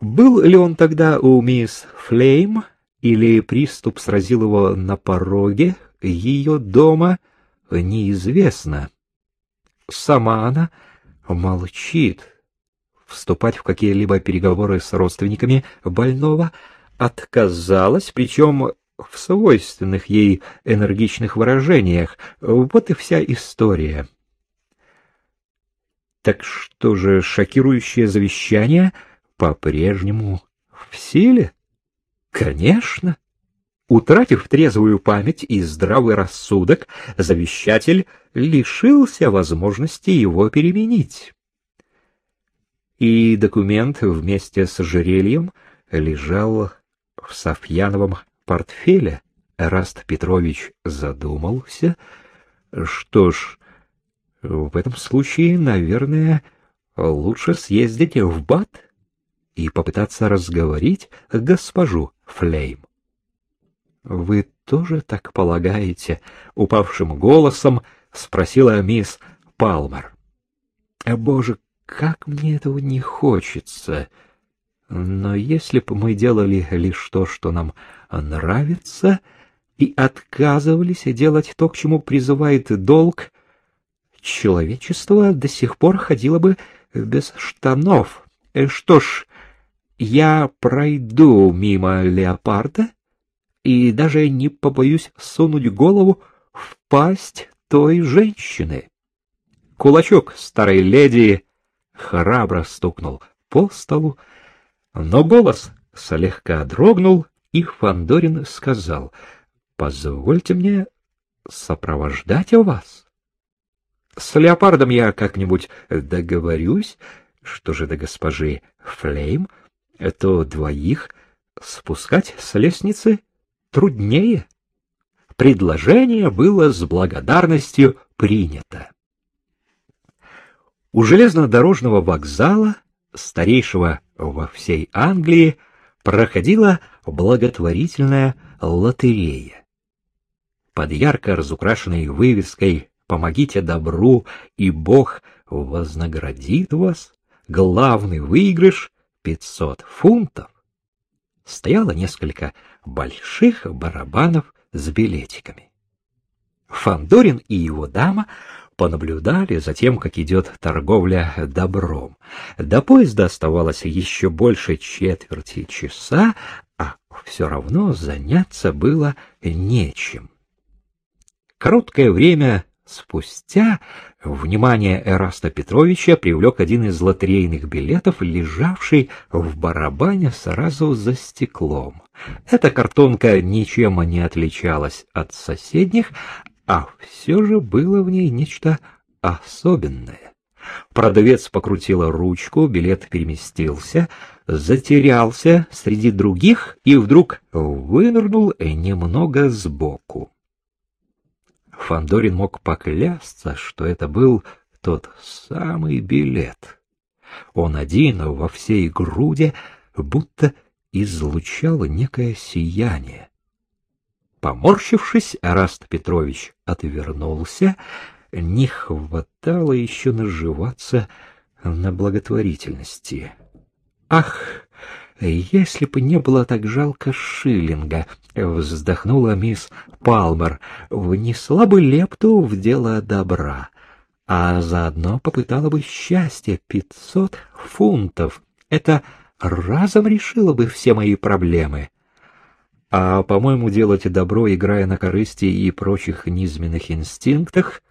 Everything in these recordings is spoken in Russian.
Был ли он тогда у мисс Флейм, или приступ сразил его на пороге ее дома, неизвестно. Сама она молчит. Вступать в какие-либо переговоры с родственниками больного отказалась, причем в свойственных ей энергичных выражениях. Вот и вся история. Так что же шокирующее завещание по-прежнему в силе? Конечно. Утратив трезвую память и здравый рассудок, завещатель лишился возможности его переменить. И документ вместе с ожерельем лежал в Софьяновом портфеле. Раст Петрович задумался. Что ж, в этом случае, наверное, лучше съездить в БАТ и попытаться разговорить госпожу Флейм. Вы тоже так полагаете? упавшим голосом спросила мисс Палмер. Боже, как мне этого не хочется. Но если бы мы делали лишь то, что нам нравится, и отказывались делать то, к чему призывает долг, человечество до сих пор ходило бы без штанов. Что ж, я пройду мимо леопарда и даже не побоюсь сунуть голову в пасть той женщины. Кулачок старой леди храбро стукнул по столу, но голос слегка дрогнул, и Фандорин сказал: "Позвольте мне сопровождать вас. С леопардом я как-нибудь договорюсь, что же до госпожи Флейм, то двоих спускать с лестницы труднее. Предложение было с благодарностью принято. У железнодорожного вокзала, старейшего во всей Англии, проходила благотворительная лотерея. Под ярко разукрашенной вывеской «Помогите добру, и Бог вознаградит вас» главный выигрыш — 500 фунтов. Стояло несколько больших барабанов с билетиками. Фандорин и его дама понаблюдали за тем, как идет торговля добром. До поезда оставалось еще больше четверти часа, а все равно заняться было нечем. Короткое время спустя внимание Эраста Петровича привлек один из лотерейных билетов, лежавший в барабане сразу за стеклом. Эта картонка ничем не отличалась от соседних, а все же было в ней нечто особенное. Продавец покрутила ручку, билет переместился, затерялся среди других и вдруг вынырнул немного сбоку. Фандорин мог поклясться, что это был тот самый билет. Он один во всей груди будто излучал некое сияние. Поморщившись, Араст Петрович отвернулся. Не хватало еще наживаться на благотворительности. Ах, если бы не было так жалко шиллинга, вздохнула мисс Палмер, внесла бы лепту в дело добра, а заодно попытала бы счастье пятьсот фунтов. Это разом решило бы все мои проблемы. А, по-моему, делать добро, играя на корысти и прочих низменных инстинктах,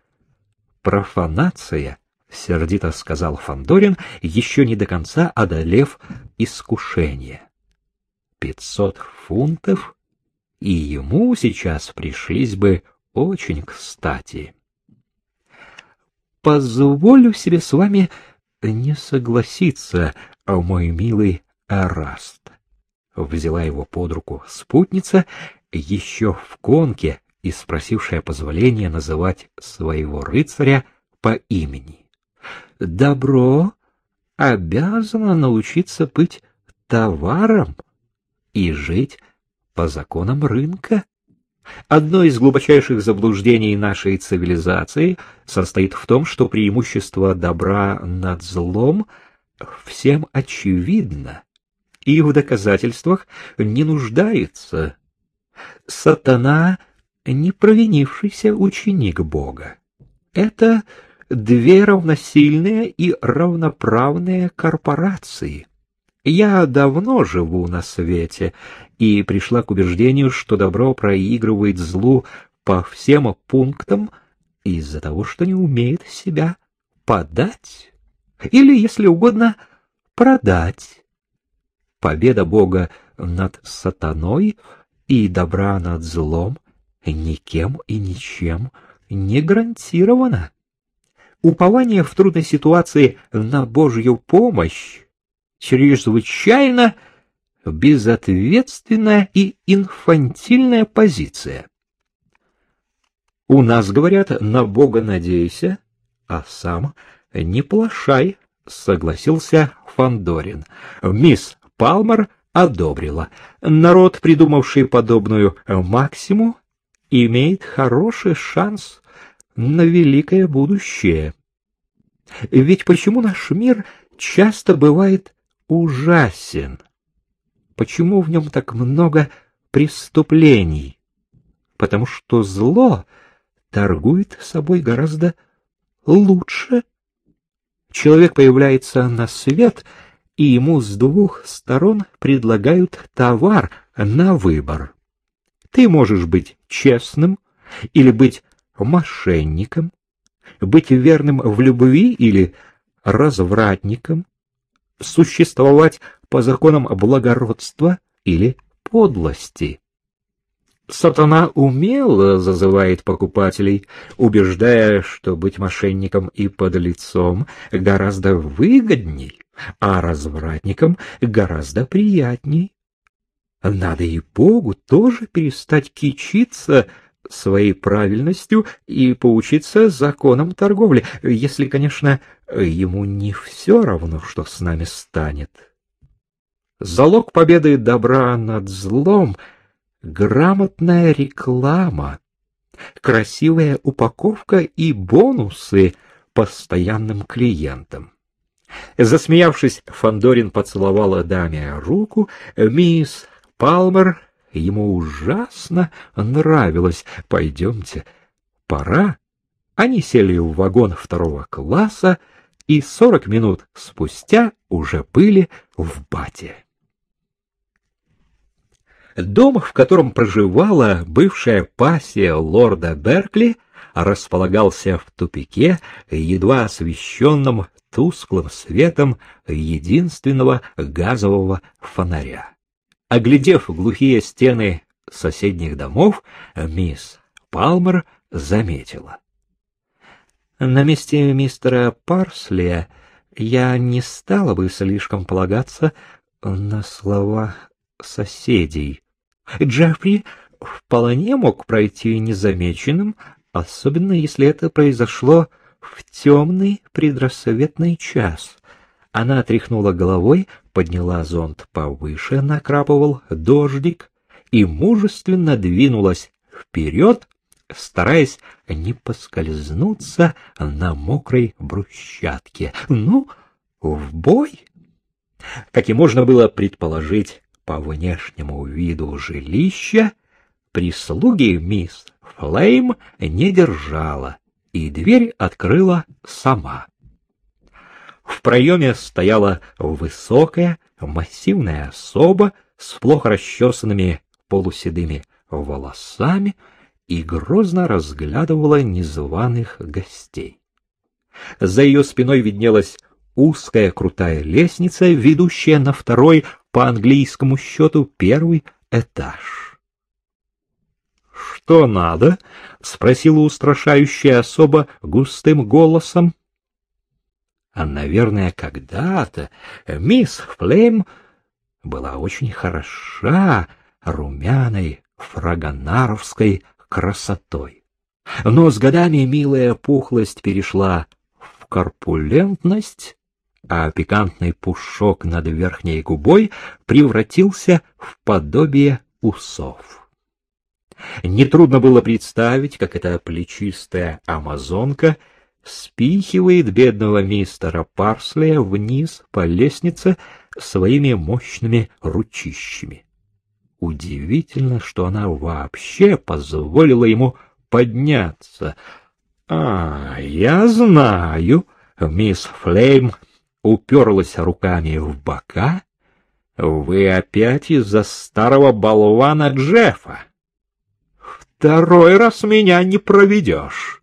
профанация, сердито сказал Фандорин, еще не до конца одолев искушение. Пятьсот фунтов, и ему сейчас пришлись бы очень кстати. Позволю себе с вами не согласиться, мой милый Араст взяла его под руку спутница, еще в конке и спросившая позволения называть своего рыцаря по имени. Добро обязано научиться быть товаром и жить по законам рынка. Одно из глубочайших заблуждений нашей цивилизации состоит в том, что преимущество добра над злом всем очевидно, и в доказательствах не нуждается. Сатана — не провинившийся ученик Бога. Это две равносильные и равноправные корпорации. Я давно живу на свете и пришла к убеждению, что добро проигрывает злу по всем пунктам из-за того, что не умеет себя подать или, если угодно, продать. Победа Бога над сатаной и добра над злом никем и ничем не гарантирована. Упование в трудной ситуации на Божью помощь чрезвычайно безответственная и инфантильная позиция. У нас говорят «на Бога надейся», а сам не плашай, согласился Фандорин. Мисс Палмер одобрила. Народ, придумавший подобную максиму, имеет хороший шанс на великое будущее. Ведь почему наш мир часто бывает ужасен? Почему в нем так много преступлений? Потому что зло торгует собой гораздо лучше. Человек появляется на свет, и ему с двух сторон предлагают товар на выбор. Ты можешь быть честным или быть мошенником, быть верным в любви или развратником, существовать по законам благородства или подлости. Сатана умело зазывает покупателей, убеждая, что быть мошенником и подлецом гораздо выгодней, а развратником гораздо приятней. Надо и Богу тоже перестать кичиться своей правильностью и поучиться законам торговли, если, конечно, ему не все равно, что с нами станет. Залог победы добра над злом — грамотная реклама, красивая упаковка и бонусы постоянным клиентам. Засмеявшись, Фандорин поцеловала даме руку. Мисс Палмер ему ужасно нравилось. Пойдемте, пора. Они сели в вагон второго класса и сорок минут спустя уже были в Бате. Дом, в котором проживала бывшая пассия лорда Беркли, располагался в тупике, едва освещенном тусклым светом единственного газового фонаря. Оглядев глухие стены соседних домов, мисс Палмер заметила. На месте мистера Парсли я не стала бы слишком полагаться на слова соседей. Джеффри вполне мог пройти незамеченным, особенно если это произошло в темный предрассветный час. Она отряхнула головой, подняла зонт повыше, накрапывал дождик и мужественно двинулась вперед, стараясь не поскользнуться на мокрой брусчатке. Ну, в бой! Как и можно было предположить, по внешнему виду жилища прислуги мисс Флейм не держала, и дверь открыла сама. В проеме стояла высокая, массивная особа с плохо расчесанными полуседыми волосами и грозно разглядывала незваных гостей. За ее спиной виднелась узкая крутая лестница, ведущая на второй по английскому счету первый этаж. «Что надо?» — спросила устрашающая особа густым голосом. А, наверное, когда-то мисс Флейм была очень хороша румяной фрагонаровской красотой. Но с годами милая пухлость перешла в корпулентность, а пикантный пушок над верхней губой превратился в подобие усов. Нетрудно было представить, как эта плечистая амазонка спихивает бедного мистера Парслия вниз по лестнице, своими мощными ручищами. Удивительно, что она вообще позволила ему подняться. А, я знаю, мисс Флейм уперлась руками в бока. Вы опять из-за старого болвана Джеффа. Второй раз меня не проведешь.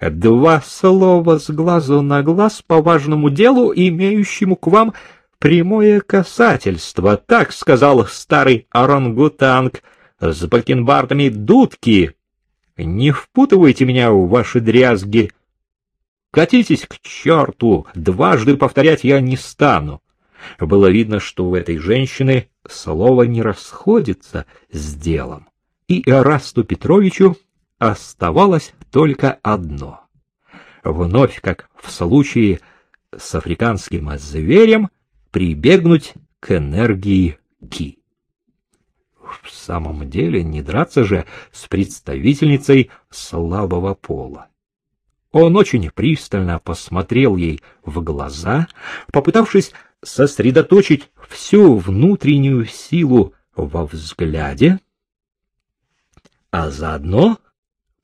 Два слова с глазу на глаз по важному делу, имеющему к вам прямое касательство, так сказал старый орангутанг с бакенбардами дудки. Не впутывайте меня в ваши дрязги. Катитесь к черту, дважды повторять я не стану. Было видно, что у этой женщины слово не расходится с делом. И Эрасту Петровичу оставалось только одно. Вновь, как в случае с африканским зверем, прибегнуть к энергии Ки. В самом деле не драться же с представительницей слабого пола. Он очень пристально посмотрел ей в глаза, попытавшись сосредоточить всю внутреннюю силу во взгляде, а заодно,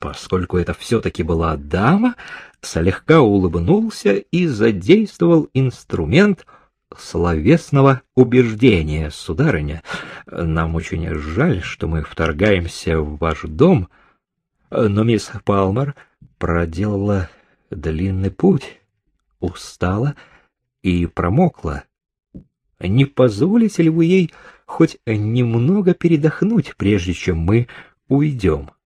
поскольку это все-таки была дама, слегка улыбнулся и задействовал инструмент — словесного убеждения, сударыня. Нам очень жаль, что мы вторгаемся в ваш дом, но мисс Палмер проделала длинный путь, устала и промокла. Не позволите ли вы ей хоть немного передохнуть, прежде чем мы уйдем?